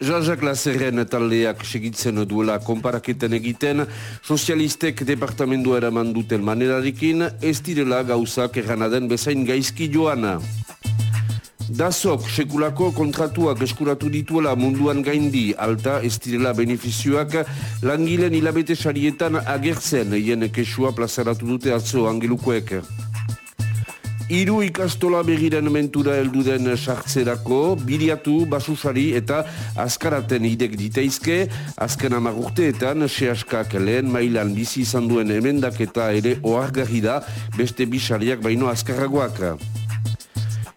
Jean-Jacques Lazerren taldeak segitzen duela konparaketen egiten, sozialistek departamendua eraman duten manerarekin, ez direla gauzak erranaden bezain gaizki joana. Dazok, sekulako kontratuak eskuratu dituela munduan gaindi, alta ez direla beneficioak langilen hilabete sarietan agertzen, hien kesua plazaratu dute atzo angelukoek. Iru ikastola begiren mentura elduden sartzerako, biriatu, basusari eta azkaraten idek diteizke, azken amagurteetan, sehaskak lehen mailan bizi izan duen emendak eta ere oargarri da, beste bisariak baino azkarragoak.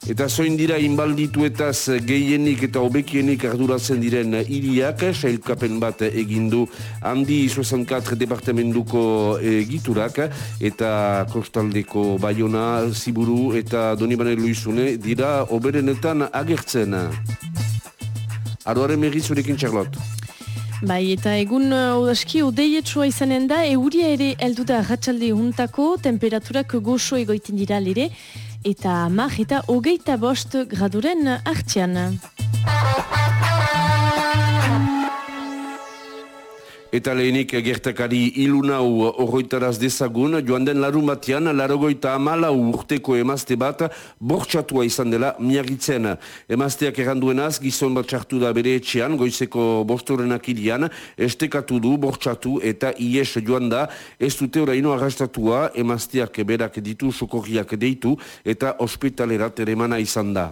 Eta zoin dira inbaldituetaz gehienik eta obekienik arduratzen diren hiriak, sailkapen bat egindu handi 64 departamentuko egiturak eta kostaldeko Bayona, Ziburu eta Donibane Luizune dira oberenetan agertzen. Aroaren megizurekin txarlot. Bai, eta egun odaski uh, odeietsua izanen da, euria ere eldu da ratxalde juntako, temperaturak goxo egoiten dira lere, eta mar eta hogeita bost graduren hartzian. Eta lehenik gertakari ilunau horroitaraz dezagun, joan den larun batean, larogoita amala urteko emazte bat bortxatua izan dela miagitzen. Emazteak erranduenaz, gizon bat txartu da bere etxean, goizeko bostorenak irian, estekatu du, bortxatu eta ies joan da, ez dute oraino arrastatua, emazteak berak ditu, sokorriak deitu, eta ospitalerat ere izan da.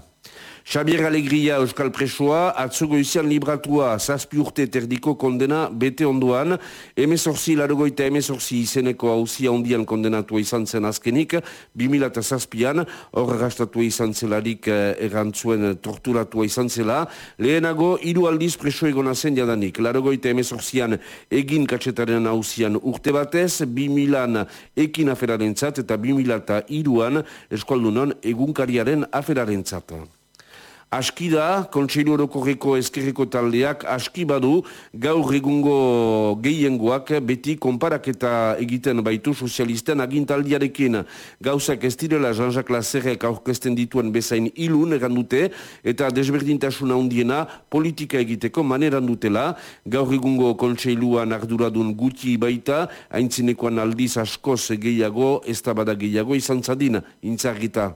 Xabier Alegria Euskal Presoa, atzugo izan libratua zazpi urte terdiko kondena bete onduan, emezorzi larogoita emezorzi izeneko hauzia ondian kondenatua izan zen azkenik, 2000 hor rastatu izan zelarik eh, errantzuen torturatua izan zela, lehenago hiru aldiz preso egona zen jadanik, larogoita emezorzian egin katsetaren hauzian urte batez, 2000an ekin aferaren zat, eta 2002an eskualdunon egunkariaren aferaren zat. Aski da, kontseilu orokorreko eskerreko taldeak aski badu gaur egungo gehiengoak beti konparaketa egiten baitu sozialisten agintaldiarekin. Gauzak ez direla Jean-Jacques Lazerrek aurkesten dituen bezain ilun erandute eta desberdintasuna hundiena politika egiteko maneran dutela. Gaur egungo kontseiluan arduradun guti baita, haintzinekoan aldiz askoz gehiago, ez gehiago izan zadin, intzargita.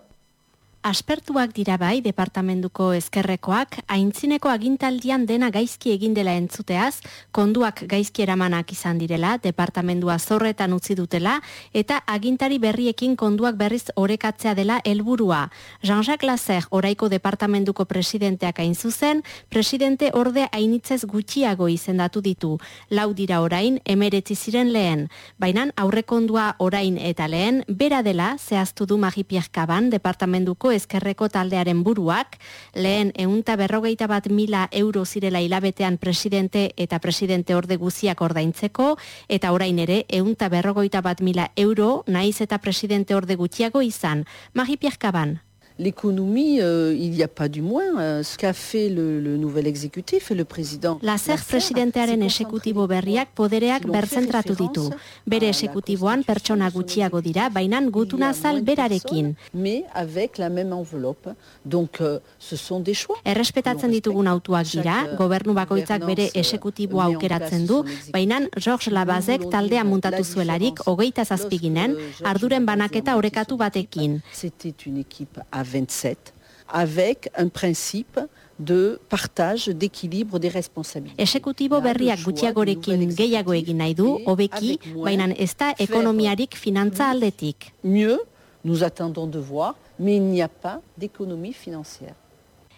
Aspertuak dira bai departamentuko ezkerrekoak, aintzineko agintaldian dena gaizki egin dela entzuteaz, konduak gaizki eramanak izan direla, departamentua zorretan utzi dutela, eta agintari berriekin konduak berriz orekatzea dela helburua. Jean-Jacques Lazer, oraiko departamentuko presidenteak hain zuzen, presidente orde hainitzez gutxiago izendatu ditu. Lau dira orain, emeretzi ziren lehen. Bainan aurrekondua orain eta lehen, bera dela, zehaztu du Magipierre Kaban, departamentuko ezkerreko taldearen buruak, lehen eunta berrogeita bat mila euro zirela hilabetean presidente eta presidente orde guziak ordaintzeko, eta orain ere eunta berrogeita bat mila euro naiz eta presidente orde gutxiago izan. Magi Pierkaban l'économie, euh, il n'y a pas du moins. Euh, ce qu'a fait le, le nouvel exécutif et le président... La zer presidentearen esekutibo berriak podereak berzentratu ditu. Bere esekutiboan pertsona gutxiago dira, bainan gutuna zal berarekin. Mais avec la même enveloppe. Donc, euh, ce sont des choix. Errespetatzen ditugun autuak dira, euh, gobernu bakoitzak bere esekutiboa aukeratzen du, bainan Georges Labazek taldea muntatu zuelarik, hogeita zazpiginen, arduren banaketa orekatu batekin. C'était une équipe 27 avec un principe de partage d'équilibre des responsabilités. Exekutibo berriak gutxiagorekin gehiago egin nahi du, hobeki, baina ez da ekonomiarik finantza aldetik. Mieux, nous attendons de voir, mais il n'y a pas d'économie financière.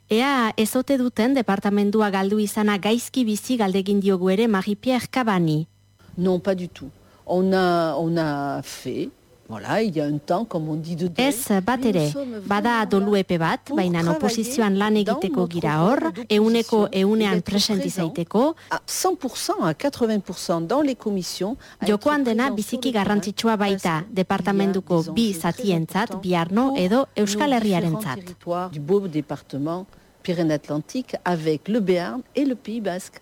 Ea ezote duten departamentua galdu izana gaizki bizi galdegin diogu ere Marie-Pierre Cabani. Non, pas du tout. On a, on a fait Ez, bat ere, bada doluepe bat, baina oposizioan lan egiteko gira hor, euneko eunean presenti zaiteko. 100% a 80% dans les commissions. Jokoan dena biziki garrantzitsua baita, departamentuko bi zatientzat, biarno edo Euskal Herriarentzat. Du beau département Pyrénées-Atlantique avec le Béarn et le Pays Basque.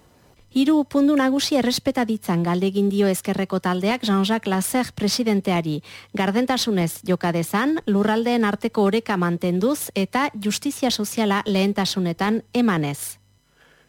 Hiru pundu nagusi errespeta ditzan galdegin dio ezkerreko taldeak Jean-Jacques Lazer presidenteari. Gardentasunez joka dezan, lurraldeen arteko oreka mantenduz eta justizia soziala lehentasunetan emanez.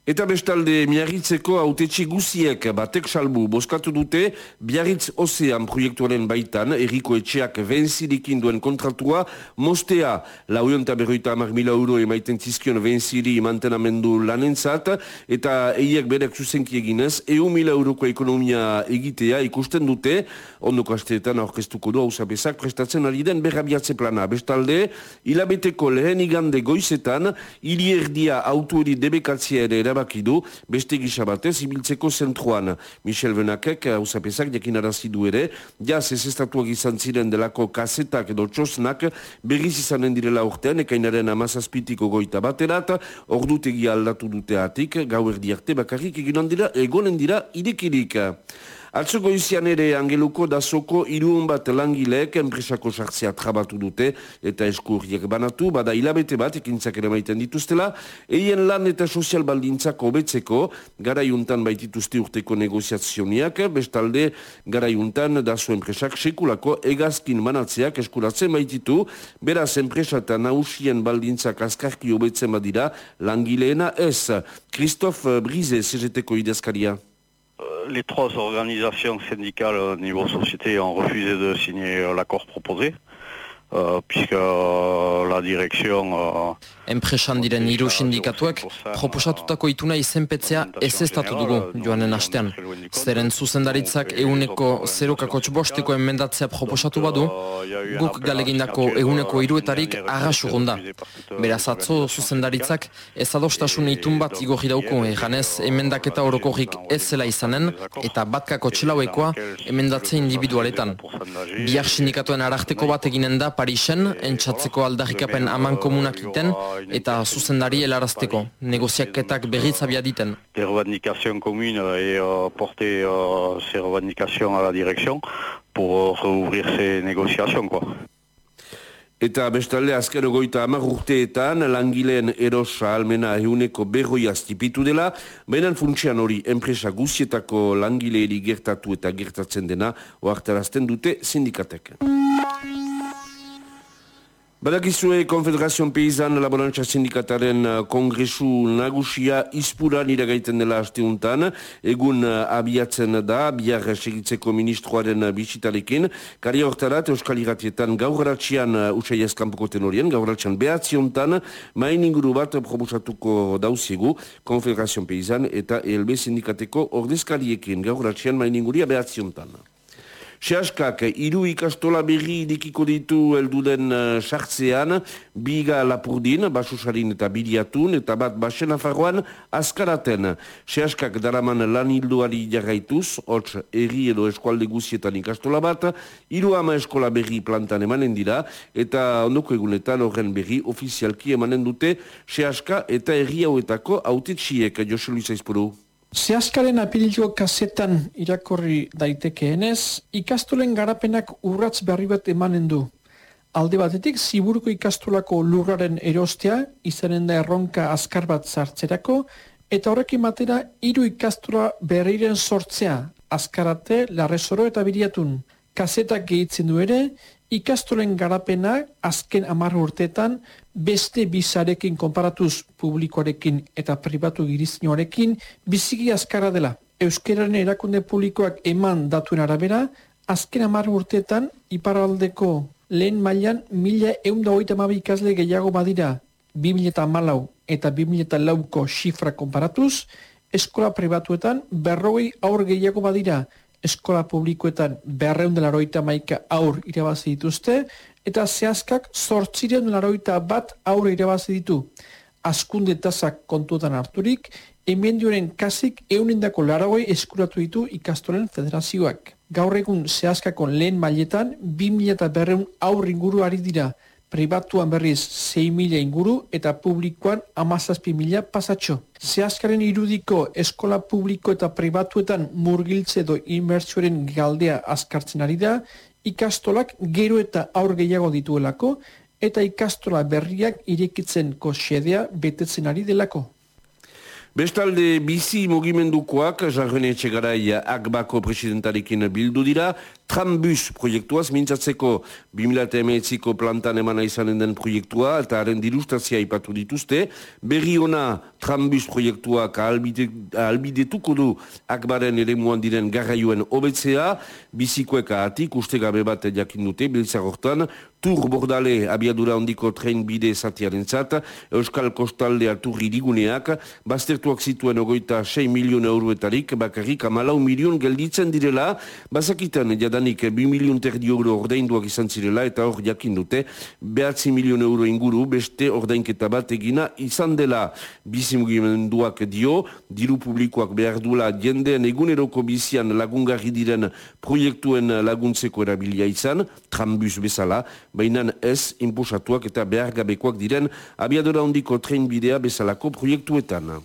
Eta bestalde, miarritzeko autetxe guziek batek salbu boskatu dute, biarritz ozean proiektuaren baitan, eriko etxeak venzirikin duen kontratua, mostea, lauion eta berroita amar mila euro emaiten zizkion venziri mantenamendu lanentzat, eta eiek berek zuzenki eginez, EU mila euroko ekonomia egitea ikusten dute, ondoko asteetan aurkeztuko du hausapezak prestatzen ari den berrabiatze plana. Bestalde, hilabeteko lehen igande goizetan, hili erdia autueri debekatzea ere erabaki du, beste gisa batez, ibiltzeko zentroan. Michel Benakek, hausapezak, jakin arazidu ere, jaz ez estatuak izan ziren delako kasetak edo txosnak, berriz izanen direla urtean, ekainaren amazazpitiko goita baterat, ordutegi aldatu dute atik, gau erdiarte bakarrik egonen dira, idekirik. Atzoko izian ere angeluko dasoko irun bat langileek enpresako sartzea trabatu dute eta eskurriek banatu, bada hilabete bat ekintzak ere maiten dituztela, eien lan eta sozial baldintzak hobetzeko garaiuntan baitituzte urteko negoziazioniak, bestalde garaiuntan daso enpresak sekulako egazkin manatzeak eskuratzen baititu, beraz enpresa eta nausien baldintzak azkarki hobetzen badira langileena ez. Christophe Brise, CGT-ko idezkaria. Les trois organisations syndicales au niveau société ont refusé de signer l'accord proposé. Uh, puisque uh, la direction... Uh, Enpresan diren hiru sindikatuek proposatutako ituna izenpetzea ez ez dugu joanen astean. Zeren zuzendaritzak euneko zerokako txbosteko enmendatzea proposatu badu, guk galegindako euneko iruetarik arrasugun Beraz atzo zuzendaritzak ez adostasun itun bat igorri dauko eganez emendaketa orokorrik ez zela izanen eta batkako txelauekoa emendatze individualetan. Biar sindikatuen ararteko bat eginen da Parisen, entzatzeko aldarrikapen aman komunak iten, eta zuzendari helarazteko, negoziaketak berriz abia diten. De revendicación comune et uh, porter uh, ces revendications à la direction pour rouvrir ces négociations, quoi. Eta bestalde azken ogoita amar urteetan langileen erosa almena euneko berroi aztipitu dela, benan funtsian hori enpresa guzietako langileeri gertatu eta gertatzen dena oartarazten dute sindikatek. Badakizue Konfederazion Peizan Laborantza Sindikataren uh, kongresu nagusia izpuran iragaiten dela hasteuntan, egun uh, abiatzen da, biar segitzeko ministroaren bisitalekin, kari hortarat Euskal Iratietan gauratxian uh, usai eskampuko tenorien, gauratxian behatziontan, main inguru bat probusatuko dauziegu Konfederazion Peizan eta ELB Sindikateko ordezkariekin. Gauratxian main inguria behatziontan. Seaskak, iru ikastola berri dikiko ditu elduden uh, sartzean, biga lapurdin, basusarin eta bidiatun, eta bat basen afarroan, askaraten. Seaskak daraman lan hilduari jarraituz, hots erri edo eskualde guzietan ikastola bat, iru ama eskola berri plantan emanen dira, eta ondoko egunetan horren berri ofizialki emanen dute, Seaska eta erri hauetako autetxiek, Jose Luisa Izpuru. Zehaskaren apilio kasetan irakorri daitekeenez, ikastolen garapenak urratz berri bat emanen du. Alde batetik, ziburuko ikastolako lurraren erostea, izanen da erronka azkar bat zartzerako, eta horrekin batera, hiru ikastola berriren sortzea, azkarate, larrezoro eta biriatun. Kasetak gehitzen du ere, ikastolen garapena azken amar urtetan beste bizarekin konparatuz publikoarekin eta pribatu girizinoarekin biziki azkara dela. Euskeraren erakunde publikoak eman datuen arabera, azken amar urtetan iparaldeko lehen mailan mila eunda hoita ikasle gehiago badira 2000 eta malau eta 2000 eta lauko xifra konparatuz, eskola pribatuetan berroi aur gehiago badira eskola publikoetan beharreun dela roita maika aur irabazi dituzte, eta zehazkak sortzireun dela bat aur irabazi ditu. Askunde tazak kontuetan harturik, emendioren kasik eunindako laragoi eskuratu ditu ikastolen federazioak. Gaur egun zehazkako lehen mailetan, 2000 eta berreun aur inguru ari dira, pribatuan berriz 6.000 inguru eta publikoan amazazpi mila pasatxo. Zehazkaren irudiko eskola publiko eta pribatuetan murgiltze edo inmertsuaren galdea azkartzen ari da, ikastolak gero eta aur gehiago dituelako, eta ikastola berriak irekitzen kosedea betetzen ari delako. Bestalde bizi mugimendukoak jarrene etxegarai akbako presidentarekin bildu dira, Trambus proiektuaz, mintzatzeko 2008ko plantan emana izanen den proiektua, eta haren dirustazia ipatu dituzte, berri ona Trambus proiektuak albidetuko du akbaren ere diren garraioen obetzea, bizikoek ahatik, uste gabe bat jakin dute, biltzar hortan, Tur bordale abiadura ondiko tren bide zatiaren zat, Euskal Kostaldea tur iriguneak, baztertuak zituen ogoita 6 milion euroetarik, bakarrik amalau milion gelditzen direla, bazakiten jadanik 2 milion terdi euro ordeinduak izan zirela, eta hor jakin dute, behatzi milion euro inguru, beste ordeinketa bat egina izan dela bizimugimenduak dio, diru publikoak behar duela jendeen eguneroko bizian lagungarri diren proiektuen laguntzeko erabilia izan, trambus bezala, baina ez inpusatuak eta behargabekoak diren abiadora ondiko trenbidea bezalako proiektuetan.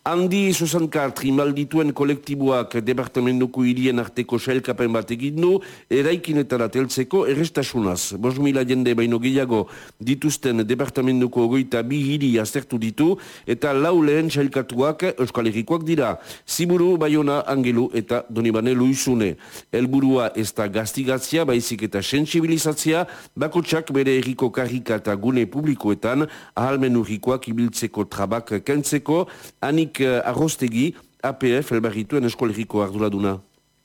Handi sozankar trimaldituen kolektiboak departamentuko hirien arteko sailkapen bat egin du, eraikinetara teltzeko errestasunaz. Bos mila jende baino gehiago dituzten departamentuko goita bi hiri aztertu ditu, eta lau lehen sailkatuak euskal erikoak dira. Ziburu, Bayona, Angelu eta Donibane Luizune. Elburua ez da gaztigatzia, baizik eta sensibilizatzia, bakotsak bere eriko karrika eta gune publikoetan, ahalmen urrikoak ibiltzeko trabak kentzeko, anik Dominik uh, Arrostegi, APF, elbarrituen eskolegiko arduraduna.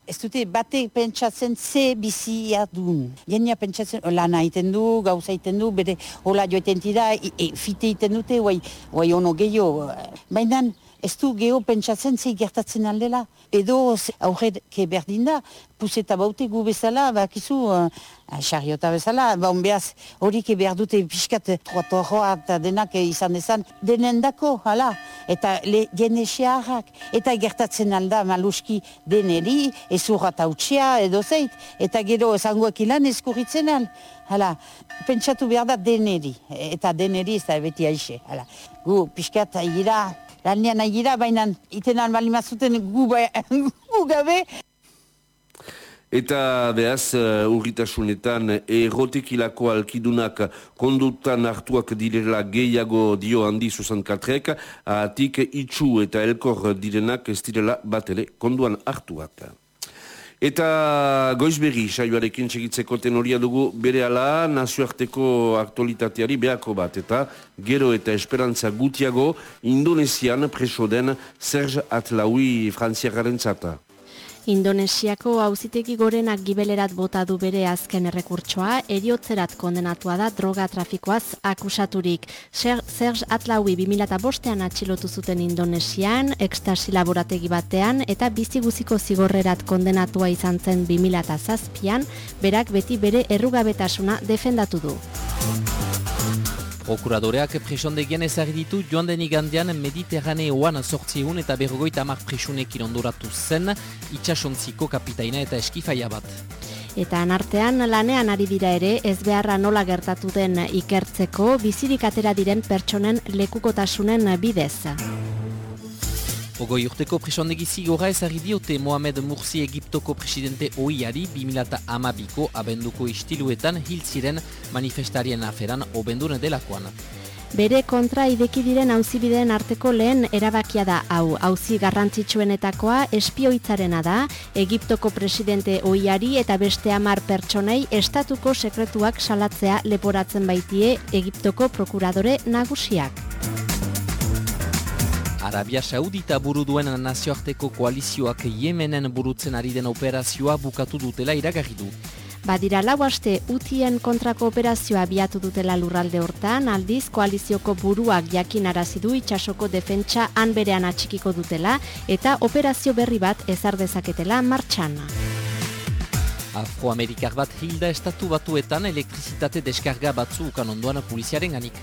Ez dute, bate pentsatzen ze bizi ardun. Genia pentsatzen, lana iten du, gauza iten du, bere hola joeten tira, e, fite iten dute, oai ono gehiago. Baina, ez du geho pentsatzen zei gertatzen aldela. Edo aurre berdin da, puseta baute gu bezala, bakizu, uh, xariota bezala, ba behaz horik behar dute pixkat troatorroa eta denak izan ezan, denen dako, hala, eta le, jene xearrak, eta gertatzen alda maluski deneri, ez urrat edo zeit, eta gero ezangoak ilan eskurritzen al, hala, pentsatu behar da deneri, eta deneri ez da beti aixe, hala, gu pixkat agira, lanean agira, baina itenan balimazuten gu, ba, gu gabe. Eta behaz, uh, urritasunetan, errotekilako alkidunak kondutan hartuak direla gehiago dio handi zuzan katrek, atik itxu eta elkor direnak ez direla bat ere konduan hartuak. Eta goizberri, saioarekin segitzeko tenoria dugu bere ala nazioarteko aktualitateari behako bat. Eta gero eta esperantza gutiago, Indonesian preso den Serge Atlaui frantziakaren zata. Indonesiako auzitegi gorenak gibelerat bota du bere azken errekurtsoa, eriotzerat kondenatua da droga trafikoaz akusaturik. Serge Atlaui 2005an atxilotu zuten Indonesian, ekstasi laborategi batean, eta biziguziko zigorrerat kondenatua izan zen 2006an, berak beti bere errugabetasuna defendatu du. Prokuradoreak presondegien ezagri ditu joan den igandean Mediterraneoan sortziegun eta berrogoita amak presunekin ondoratu zen itxasontziko kapitaina eta eskifaia bat. Eta anartean lanean ari dira ere ez beharra nola gertatu den ikertzeko bizirik atera diren pertsonen lekukotasunen bidez. Ogoi urteko presondegi zigora ezari diote Mohamed Mursi Egiptoko presidente oiari 2008ko abenduko istiluetan hil ziren manifestarien aferan obendune delakoan. Bere kontra ideki diren auzibideen arteko lehen erabakia da hau. Auzi garrantzitsuenetakoa espioitzarena da, Egiptoko presidente oiari eta beste hamar pertsonei estatuko sekretuak salatzea leporatzen baitie Egiptoko prokuradore nagusiak. Arabia Saudita buru duen nazioarteko koalizioak Yemenen burutzen ari den operazioa bukatu dutela iragarri du. Badira lau aste utien kontrako operazioa biatu dutela lurralde hortan, aldiz koalizioko buruak jakin arazidu itxasoko defentsa hanberean atxikiko dutela eta operazio berri bat ezar dezaketela martxan. Afroamerikar bat hilda estatu batuetan elektrizitate deskarga batzu ukan ondoan poliziaren ganik.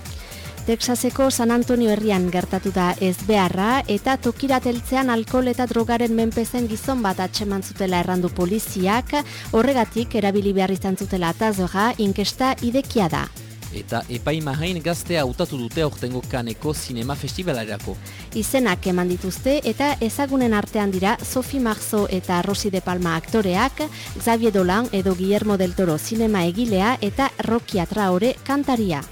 Texaseko San Antonio herrian gertatu da ez beharra eta tokirateltzean alkohol eta drogaren menpezen gizon bat atxeman zutela errandu poliziak, horregatik erabili behar izan zutela atazora inkesta idekia da. Eta epaimahain gaztea hautatu dute aurtengo kaneko sinema festivalarako. Izenak eman dituzte eta ezagunen artean dira Sofi Marzo eta Rosi de Palma aktoreak, Xavier Dolan edo Guillermo del Toro sinema egilea eta Rocky Atraore kantaria.